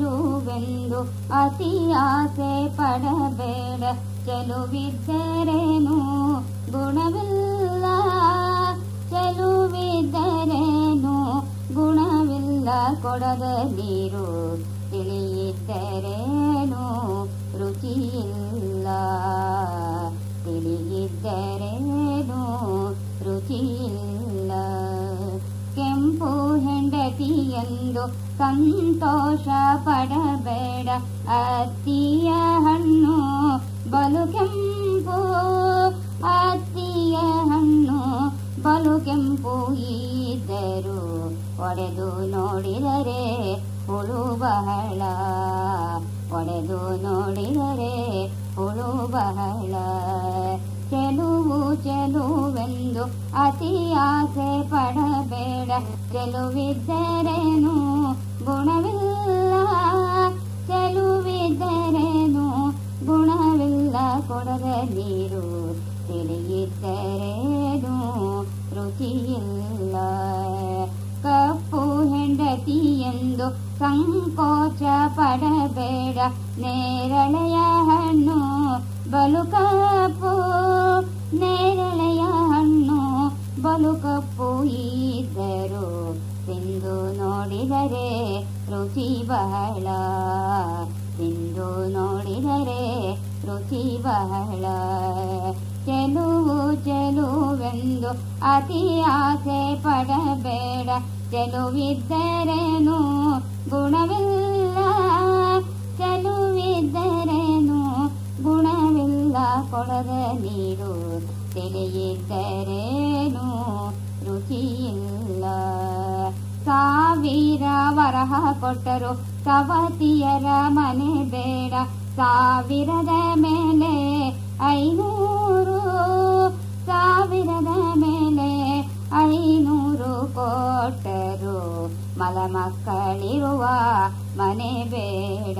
ಚೆಲುವೆಂದು ಅತಿ ಆಸೆ ಪಡಬೇಡ. ಚೆಲುವಿದ್ದರೇನು? ಗುಣವಿಲ್ಲ. ಚೆಲುವಿದ್ದರೇನು? ಗುಣವಿಲ್ಲ. ಕೊಡದ ನೀರು ತಿಳಿಯಿದ್ದರೇನು? ರುಚಿಯಿಲ್ಲ. ಹೆಂಡತಿಯೆಂದು ಸಂತೋಷ ಪಡಬೇಡ ಅತ್ತಿಯ ಹಣ್ಣು ಬಲು ಕೆಂಪು, ಅತ್ತಿಯ ಹಣ್ಣು ಬಲು ಕೆಂಪು ಇದ್ದರು ಒಡೆದು ನೋಡಿದರೆ ಹುಳು ಬಹಳ. ಒಡೆದು ನೋಡಿದರೆ ಹುಳು ಬಹಳ. ಚೆಲುವು ಚೆಲುವೆಂದು ಅತಿ ಆಸೆ ಪಡಬೇಡ. ಚೆಲುವಿದ್ದರೇನು ಗುಣವಿಲ್ಲ. ಚೆಲುವಿದ್ದರೇನು ಗುಣವಿಲ್ಲ. ಕೊಡದ ನೀರು ತಿಳಿಯಿದ್ದರೇನು ರುಚಿಯಿಲ್ಲ. ಕಪ್ಪು ಹೆಂಡತಿ ಎಂದು ಸಂಕೋಚ ಪಡಬೇಡ. ನೇರಳೆಯ ಹಣ್ಣು ಬಲು ಕಪ್ಪು. ನೋಡಿದರೆ ರುಚಿ ಬಹಳ. ಇಂದು ನೋಡಿದರೆ ರುಚಿ ಬಹಳ. ಚೆಲುವು ಚೆಲುವೆಂದು ಅತಿ ಆಸೆ ಪಡಬೇಡ. ಚೆಲುವಿದ್ದರೇನು ಗುಣವಿಲ್ಲ. ಚೆಲುವಿದ್ದರೇನು ಗುಣವಿಲ್ಲ. ಕೊಡದ ನೀರು ತಿಳಿಯಿದ್ದರೇನು ರುಚಿಯಿಲ್ಲ. ಸಾವಿರ ವರಹ ಕೊಟ್ಟರು. ಸವತಿಯರ ಮನೆ ಬೇಡ. ಸಾವಿರದ ಮೇಲೆ ಐನೂರು. ಸಾವಿರದ ಮೇಲೆ ಐನೂರು ಕೊಟ್ಟರು. ಮಲಮಕ್ಕಳಿರುವ ಮನೆ ಬೇಡ.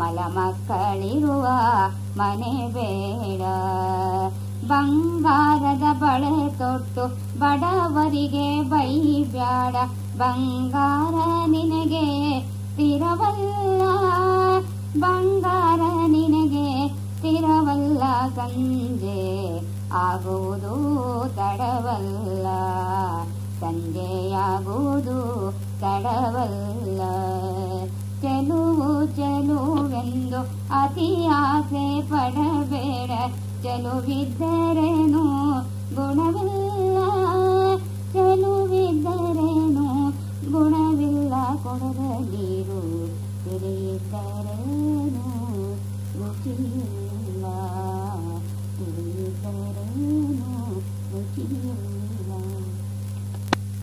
ಮಲಮಕ್ಕಳಿರುವ ಮನೆ ಬೇಡ. ಬಂಗಾರದ ಬಳೆ ತೊಟ್ಟು ಬಡವರಿಗೆ ಬೈಬ್ಯಾಡ. ಬಂಗಾರ ನಿನಗೆ ತಿರವಲ್ಲ, ಬಂಗಾರ ನಿನಗೆ ತಿರವಲ್ಲ. ಸಂಜೆ ಆಗುವುದು ತಡವಲ್ಲ, ಸಂಜೆಯಾಗುವುದು ತಡವಲ್ಲ. ಎಂದು ಅತಿ ಆಸೆ ಪಡಬೇಡ. ಚೆಲುವಿದ್ದರೇನು? ಗುಣವಿಲ್ಲ. ಚೆಲುವಿದ್ದರೇನು? ಗುಣವಿಲ್ಲ. ಕೊಡದ ನೀರು ತಿಳಿಯಿದ್ದರೇನು ರುಚಿಯಿಲ್ಲ